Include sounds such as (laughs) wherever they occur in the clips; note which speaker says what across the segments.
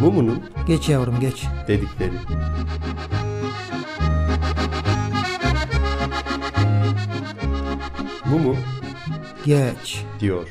Speaker 1: Mumu'nun
Speaker 2: Geç yavrum geç.
Speaker 1: dedikleri. Mumu
Speaker 2: Geç.
Speaker 1: diyor.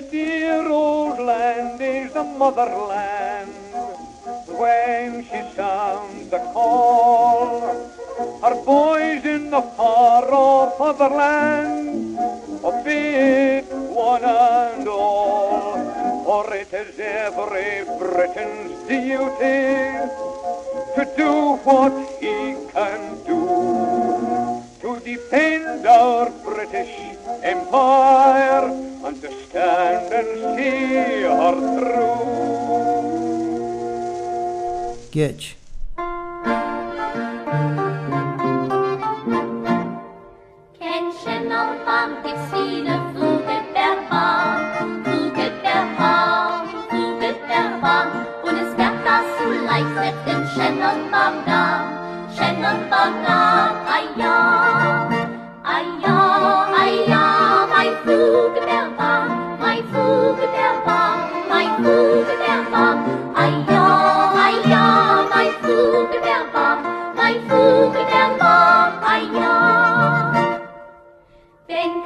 Speaker 3: the dear old land is the motherland. When she sounds the call, her boys in the far off motherland obey it one and all. For it is every Briton's duty to do what he can do to defend our British empire Understand and see her through.
Speaker 4: Gitch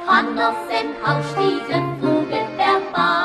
Speaker 4: Hand auf den ausstiegen Flügel der Bahn.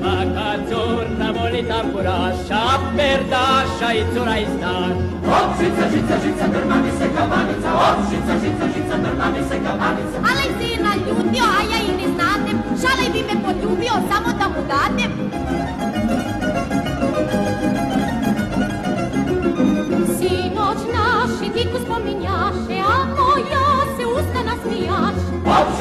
Speaker 5: Svaka curna voli tamburaša, perdaša i cura iz dan.
Speaker 4: Ale si je naljutio, a ja i ne znadem, šalaj bi me poljubio, samo da mu dadem.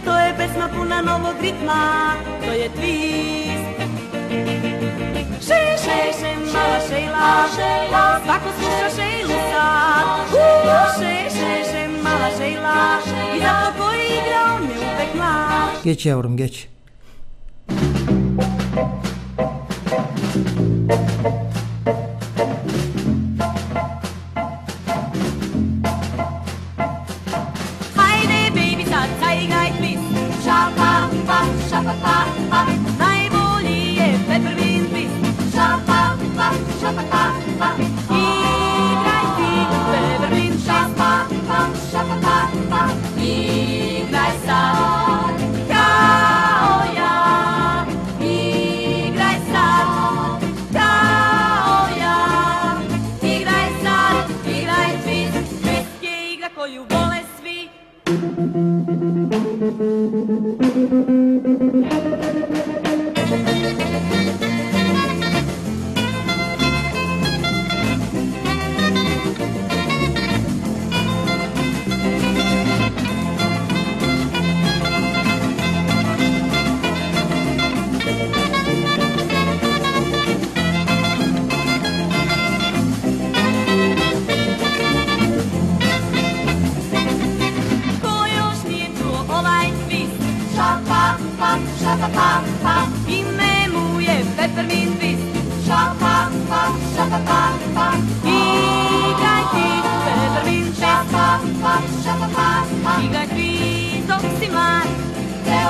Speaker 2: Jer to je pesma puna novog ritma, to je twist. Še, še, še, mala šejla, svako sluša šejlu sad. Še, še, še, mala šejla, i zato koji igra on je uvek mlad.
Speaker 6: Geç yavrum geç.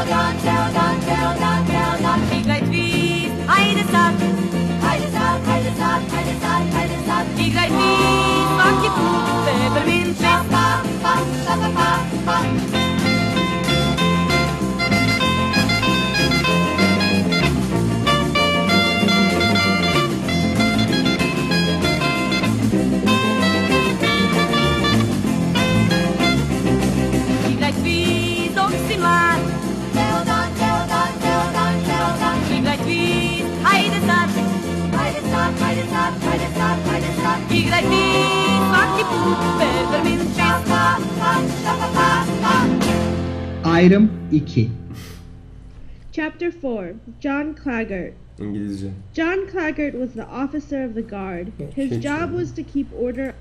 Speaker 6: Veldan, Veldan, Veldan,
Speaker 7: Ayrım 2
Speaker 8: Chapter 4 John Claggart.
Speaker 9: İngilizce.
Speaker 8: John Claggart was the officer of the guard. Oh,
Speaker 9: His
Speaker 8: job was to keep order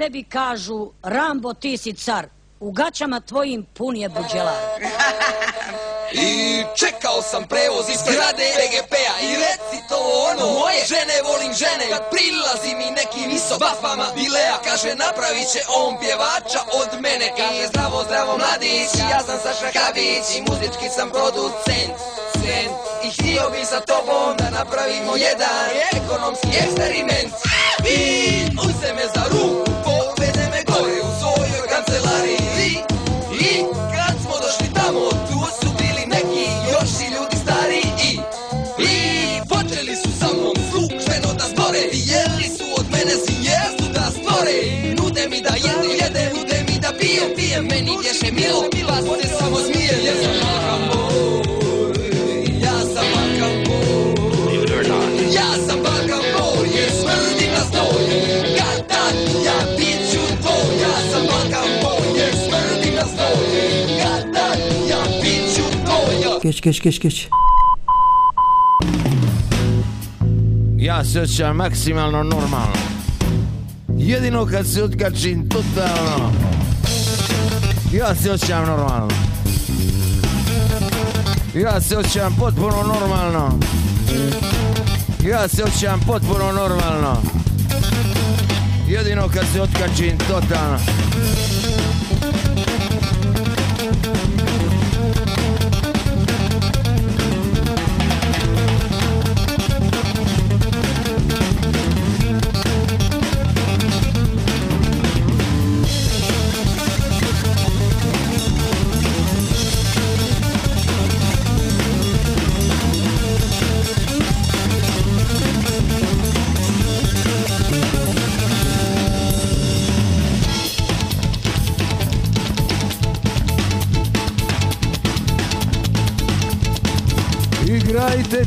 Speaker 10: tebi kažu, Rambo ti si car, u gaćama tvojim pun je buđela. (laughs)
Speaker 11: I čekao sam prevoz iz zgrade BGP-a I reci to ono moje Žene volim žene Kad prilazi mi neki niso Bafama Bilea Kaže napravit će on pjevača od mene Kaže zdravo zdravo mladić Ja sam Saša Kabić I muzički sam producent Cent. I htio bi sa tobom da napravimo jedan ekonomski eksperiment I uzme me za ruku pijem Meni vješe milo, pa se samo smije Jer sam ja sam Ja sam jer smrdim na stoj Kad tad ja bit ću tvoj Ja sam jer smrdim na Kad tad ja bit ću tvoj.
Speaker 12: Ja se osjećam maksimalno normalno. Jedino kad se otkačim totalno. Ja se osjećam normalno. Ja se osjećam potpuno normalno. Ja se osjećam potpuno normalno. Jedino kad se otkačim totalno.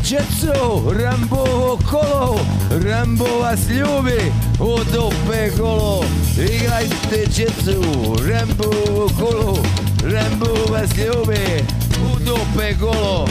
Speaker 12: Čeco, Rambovo kolo, Rambo vas ljubi, od ope golo. Igrajte čecu, Rambovo kolo, Rambo vas ljubi, od ope golo.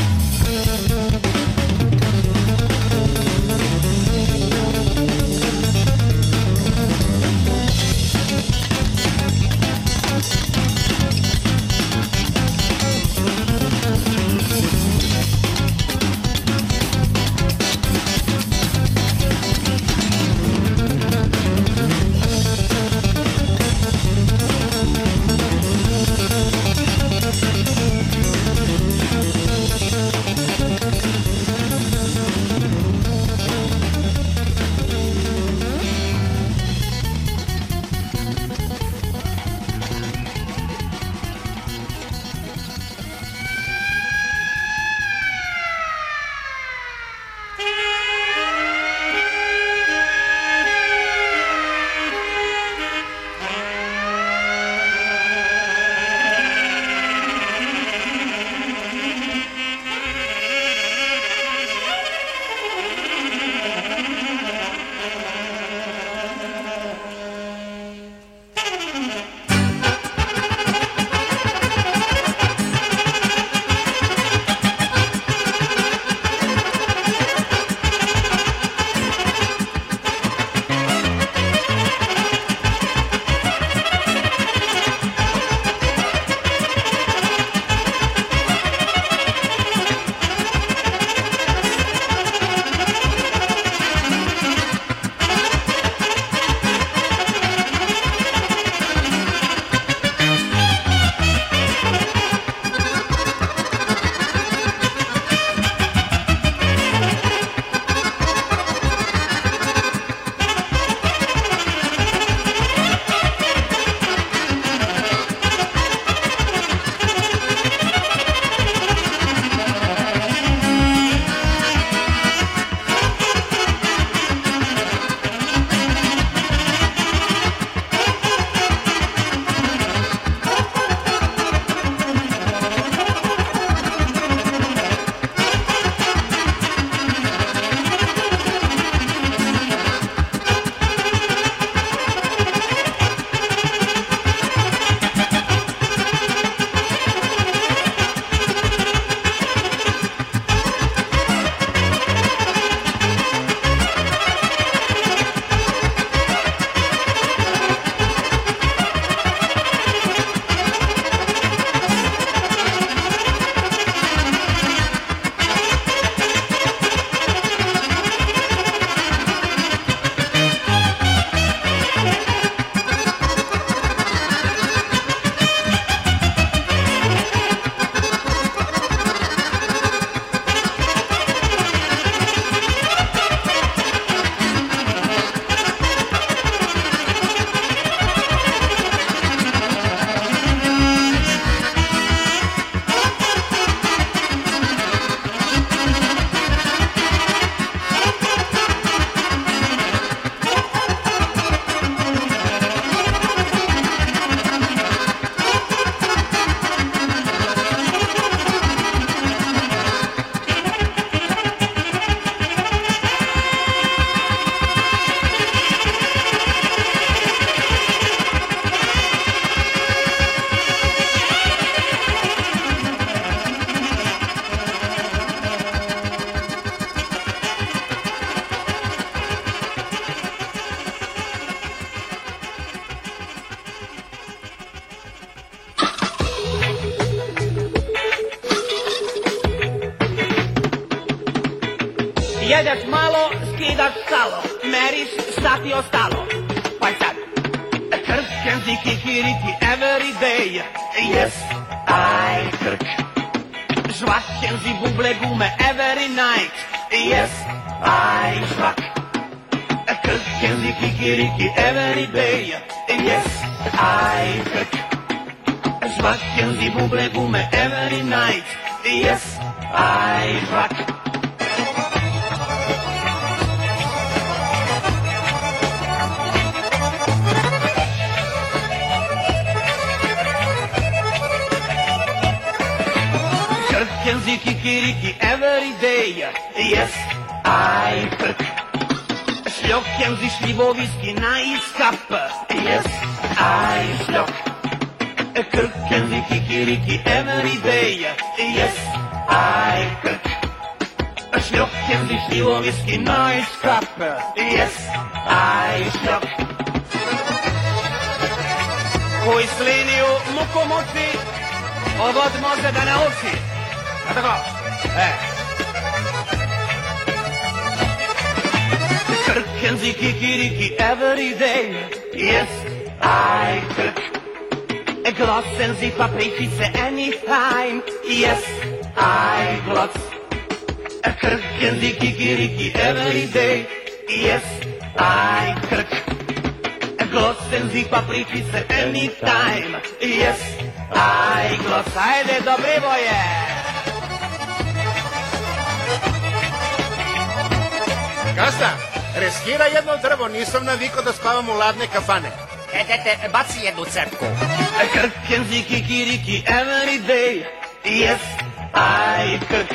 Speaker 13: Jedeš malo, skidaš salo, meriš šta ti ostalo. Pa sad, krk, kenzi, kikiriki, every day. Yes, I krk. Žvak, kenzi, buble, gume, every night. Yes, I žvak. Krk, kenzi, kikiriki, every day. Yes, I krk. Žvak, kenzi, buble, gume, every night. Yes, I žvak. Kenzie kikiriki every day. Yes, I krk. Šljok Kenzie šljivoviski nice cup. Yes, I šljok. Krk Kenzie kikiriki every day. Yes, I krk. Šljok Kenzie šljivoviski nice cup. Yes, I šljok. Koji s liniju muku muci, ovod može da nauči. A tako? E. Krk Kenzie kikiriki every day. Yes, I krk. Glossen sie paprikice anytime. Yes, I glots. Krk Kenzie kikiriki every day. Yes, I krk. Glossen sie paprikice anytime. Yes, I glots. Ajde, dobre boje.
Speaker 14: Reskira jedno drvo, nisam navikao da spavam u ladne kafane.
Speaker 13: E, dete, baci jednu cepku. Krk, Kenzie, kikiriki, every day. Yes, I krk.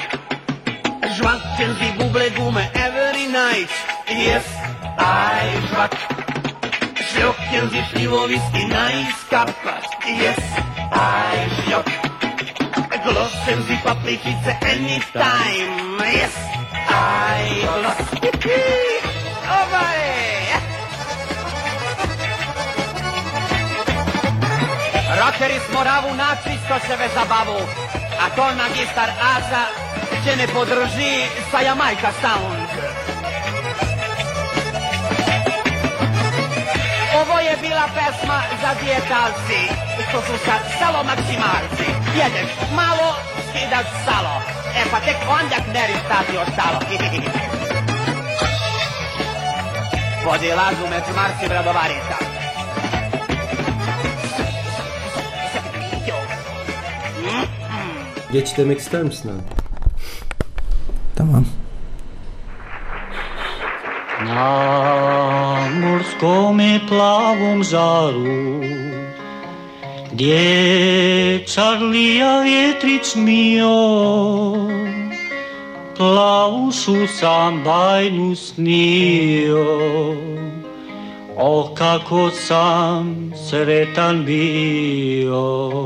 Speaker 13: Žvak, Kenzie, buble, gume, every night. Yes, I žvak. Šljok, Kenzie, šljivoviski, nice cup. Yes, I šljok. Gloss, Kenzie, paprikice, anytime. Yes, I gloss. Rokeri smo ravu načisto se ve zabavu, a to magistar Aza će ne podrži sa Jamajka Sound. Ovo je bila pesma za dijetalci, to su sad salo maksimalci. Jedeš malo, skidaš salo, e pa tek onda kneriš šta ti ostalo. (laughs) Vodi lazu među Marsi i Bradovarica.
Speaker 15: Geç demek ister misin abi?
Speaker 6: Tamam.
Speaker 16: Na morskome plavom žaru Gdje Čarlija vjetrić mio Plavušu sam bajnu snio O kako sam sretan bio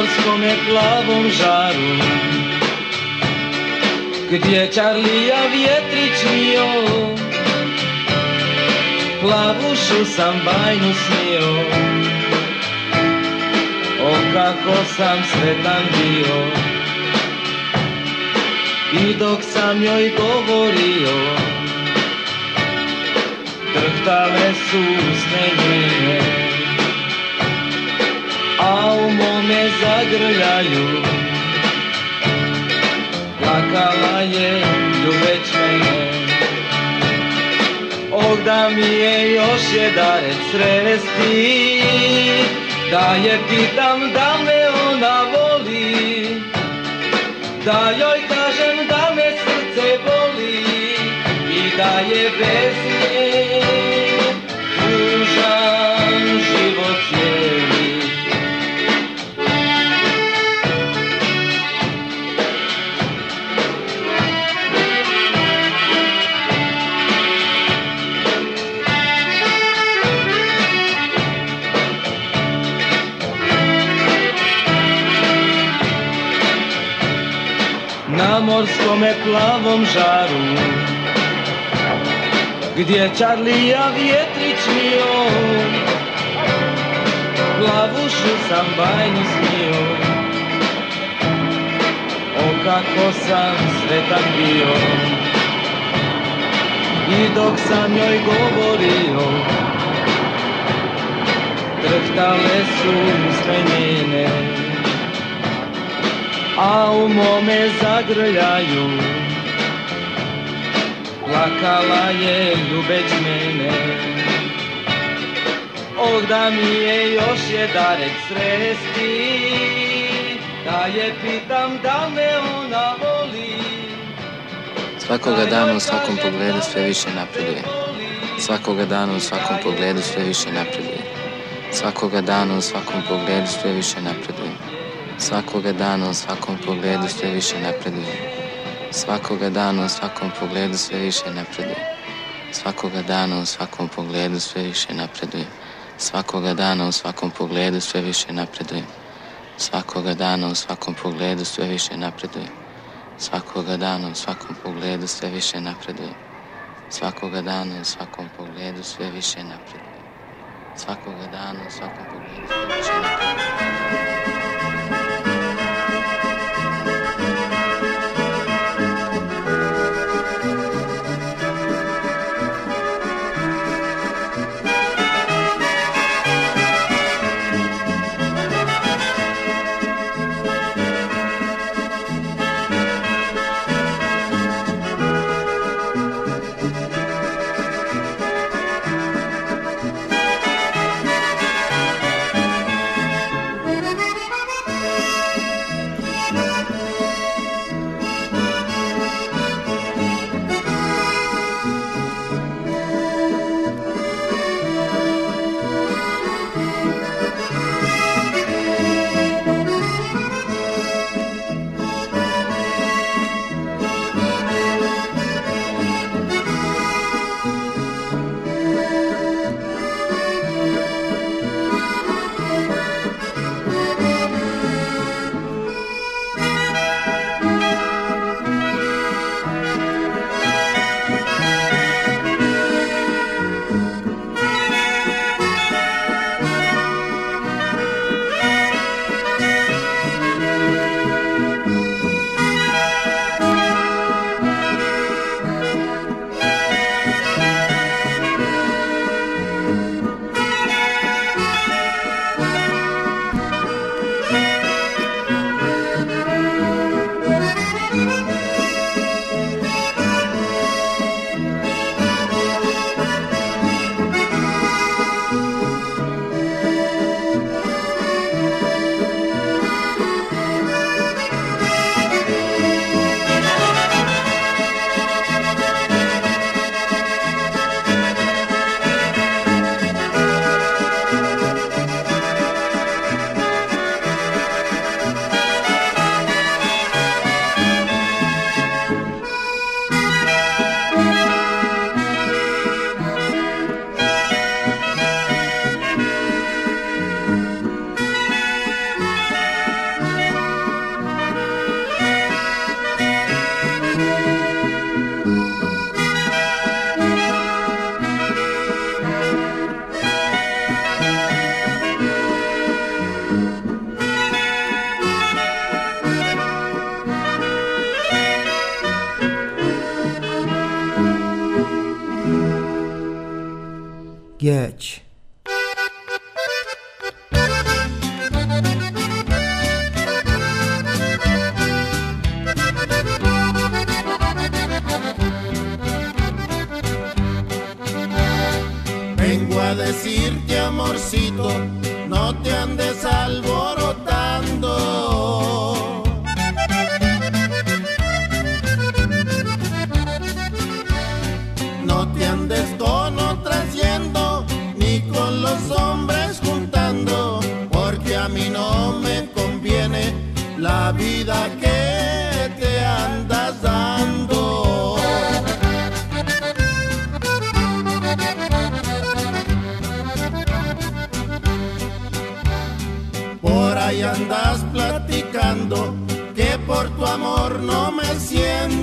Speaker 17: na morskome plavom žaru. Gdje Čarlija vjetrić mio Plavušu sam bajnu snio O kako sam sretan bio. I dok sam joj govorio Drhtale su usne njene a u mome zagrljaju. Plakala je ljubeć mene Oh da mi je još jedarec sresti Da je pitam da me ona voli. Da joj kažem da me srce boli I da je bez nje morskome plavom žaru Gdje Čarlija vjetrić mio. Plavušu sam bajnu snio O kako sam sretan bio. I dok sam njoj govorio Drhtale su sve njene A u mome zagrljaju Plakala je ljubeć mene Oh da mi je još jedarek sresti Da je pitam da me ona voli
Speaker 18: Svakoga dana u svakom pogledu sve više napreduje. Svakoga dana u svakom pogledu sve više napreduje. Svakoga dana u svakom pogledu sve više napreduje. Svakoga dana u svakom pogledu sve više napreduje. Svakoga dana u svakom pogledu sve više napreduje. Svakoga dana u svakom pogledu sve više napreduje. Svakoga dana u svakom pogledu sve više napreduje. Svakoga dana u svakom pogledu sve više napreduje. Svakoga dana u svakom pogledu sve više napreduje. Svakoga dana u svakom pogledu sve više napreduje. Svakoga dana u svakom pogledu sve više napreduje.
Speaker 19: Vengo a decirte, amorcito, no me siento.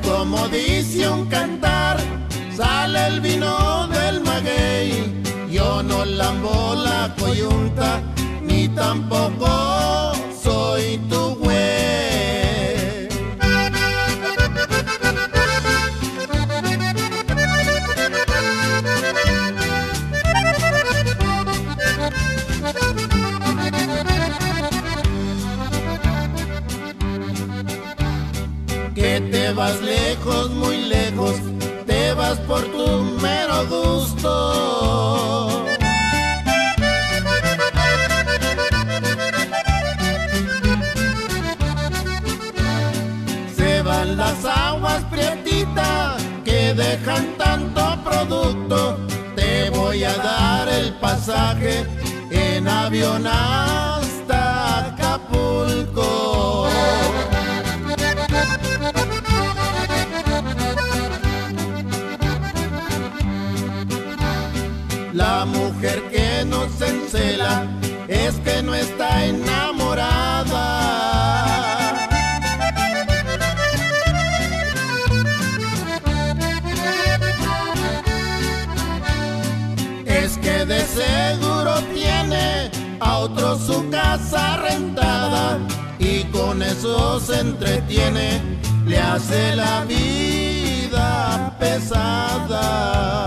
Speaker 19: Como dice un cantar, sale el vino del maguey. Yo no lambo la coyunta, ni tampoco soy tu vas lejos, muy lejos, te vas por tu mero gusto. Se van las aguas prietitas que dejan tanto producto. Te voy a dar el pasaje en avión es que no está enamorada. Es que de seguro tiene a otro su casa rentada y con eso se entretiene, le hace la vida pesada.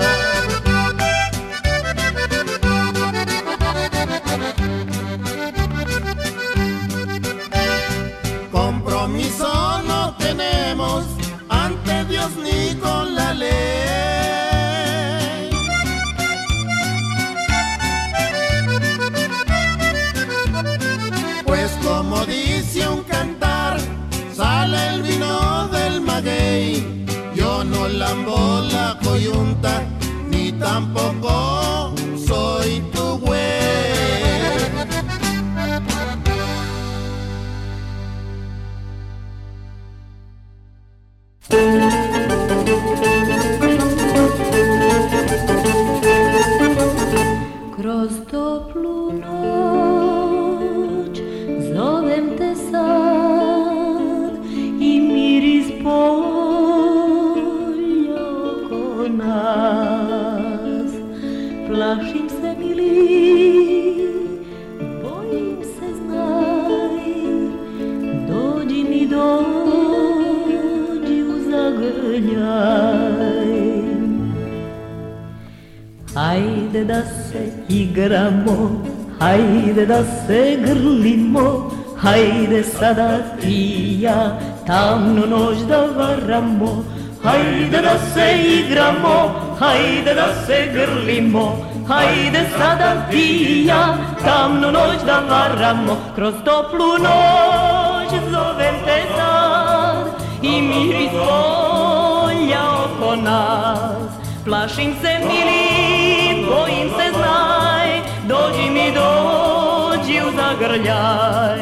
Speaker 20: Hajde da se grlimo, hajde sada ti ja tamnu noć da varamo. Hajde da se igramo, hajde da se grlimo, hajde sada ti ja tamnu noć da varamo. Kroz toplu noć zovem te sad i miris polja oko nas. Plašim se mili, u zagrljaj.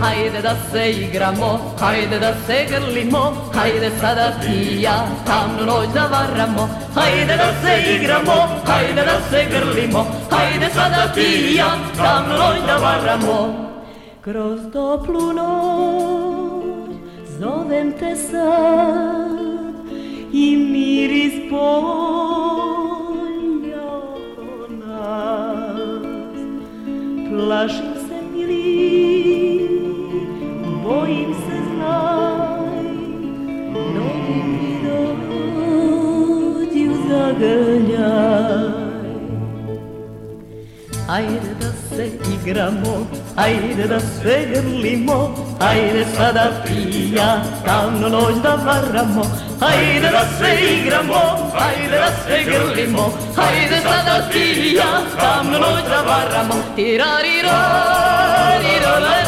Speaker 20: Hajde da se igramo, hajde da se grlimo, hajde sada ti i ja tamnu noć da varamo. Hajde da se igramo, hajde da se grlimo, hajde sada ti i ja tamnu noć da varamo. Kroz toplu noć zovem te sad i miris polja oko nas. Plašim Hajde da se igramo, hajde da se grlimo, hajde sada ti i ja tamnu noć da varamo. Hajde da se igramo, hajde da se grlimo, hajde sada ti i ja tamnu noć da varamo. Tirariro, tirarira,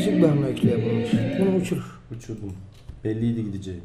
Speaker 6: klasik bir hamle. Bunu uçur.
Speaker 15: Uçurdum. Belliydi gideceği.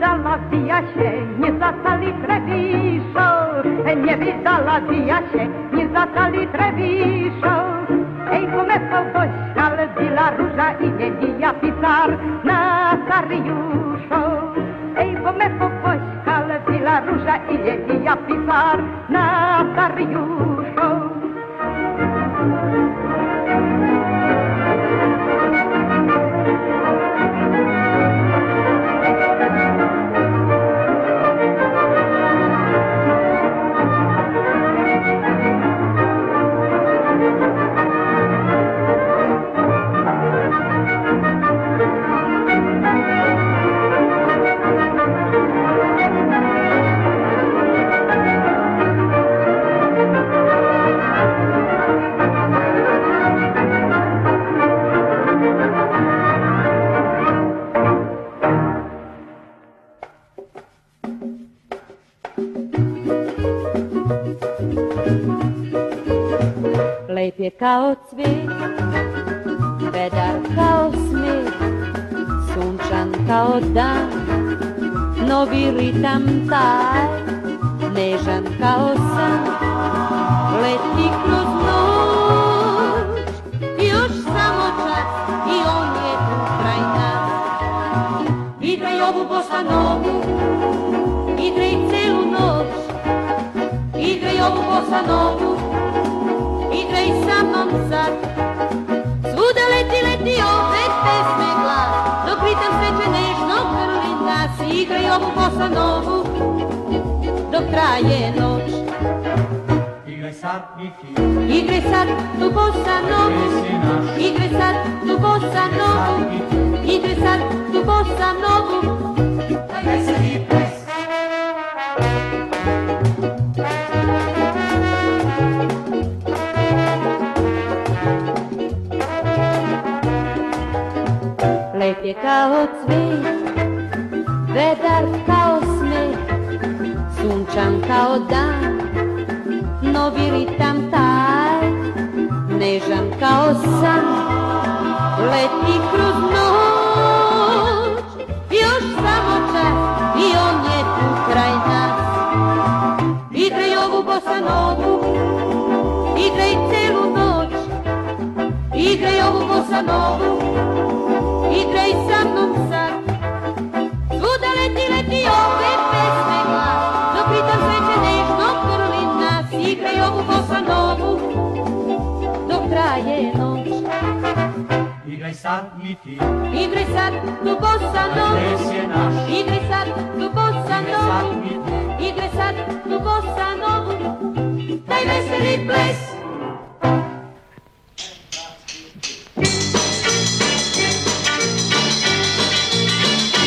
Speaker 21: wydala wija się, nie zatali trewiszo. Nie wydala wija się, nie zatali trewiszo. Ej, pomysł dość, ale bila róża i nie bija pisar na Sariuszo. Ej, pomysł dość, ale bila róża i nie bija pisar na
Speaker 22: Sariuszo. Kao cvijet, vedar kao smijeh, sunčan kao dan, novi ritam taj, nežan kao san, leti kroz noć, još samo čas i on je tu kraj nas. Igraj ovu bossa novu, igraj celu noć, igraj ovu bossa
Speaker 23: rellenos. Ingresar mi
Speaker 22: fiel. Ingresar tu cosa no. Ingresar tu cosa no. Ingresar tu
Speaker 23: cosa no. Lepiej
Speaker 22: kało cwik kao san, leti kroz noć, još samo čas i on je tu kraj nas. Igraj ovu bossa novu, igraj celu noć, igraj ovu bossa novu, igraj sa mnom vestiti. Igresat tu bossa no. Igresat tu bossa no. Igresat tu bossa no. Dai
Speaker 2: vestiti bless.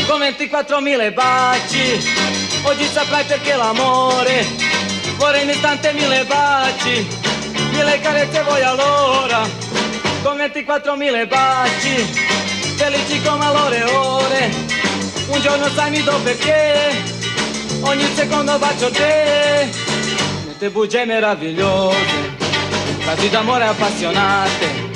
Speaker 17: Con 24.000 baci, oggi saprai perché l'amore, vorrei un istante mille baci, mille carezze voi allora, con 24.000 baci felici come l'oreone. Un giorno sai mi do perché, ogni secondo bacio te. Nelle bugie meravigliose, frasi d'amore appassionate,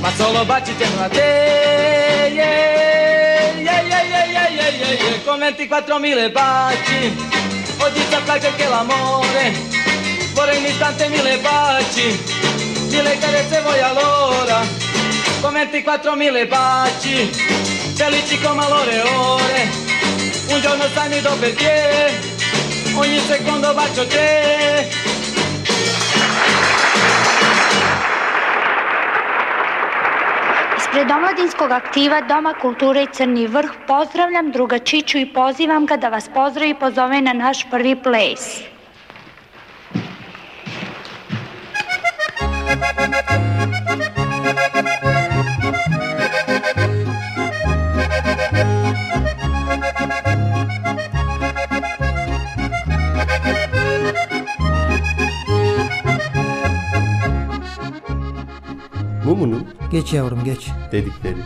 Speaker 17: ma solo baci tengo a te. Yeah, yeah, yeah, yeah, yeah, yeah, yeah, yeah. Con 24.000 baci, oggi saprai che l'amore, vorrei un istante mille baci, mille carezze voi allora. Con 24.000 baci, felici come l'ore ore, un giorno sai mi do perché, ogni secondo bacio te,
Speaker 24: Ispred omladinskog aktiva Doma kulture i Crni vrh pozdravljam druga Čiću i pozivam ga da vas pozdravi i pozove na naš prvi ples.
Speaker 15: Mumu'nun
Speaker 6: Geç yavrum geç.
Speaker 15: dedikleri.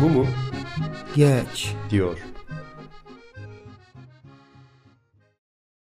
Speaker 15: Mumu
Speaker 6: Geç.
Speaker 15: diyor.